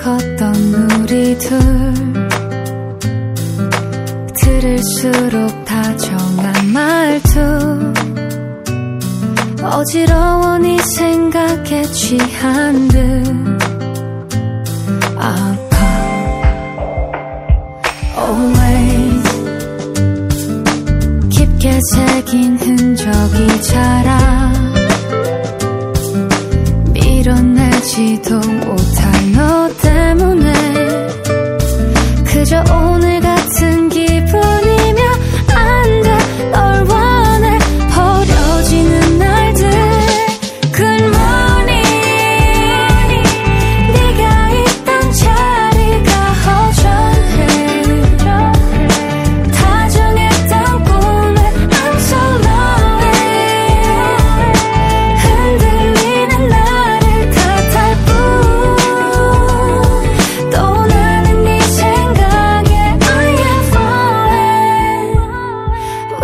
걷던 우리 둘. 들을수록 다정한 말투. 어지러워 네 생각에 취한 듯. 아파. Always. 깊게 새긴 흔적이 자라 这无。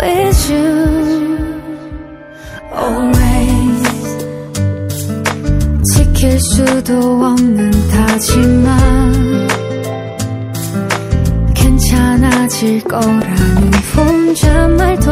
With you always. 지킬 수도 없는 다짐만 괜찮아질 거라는 혼잣말도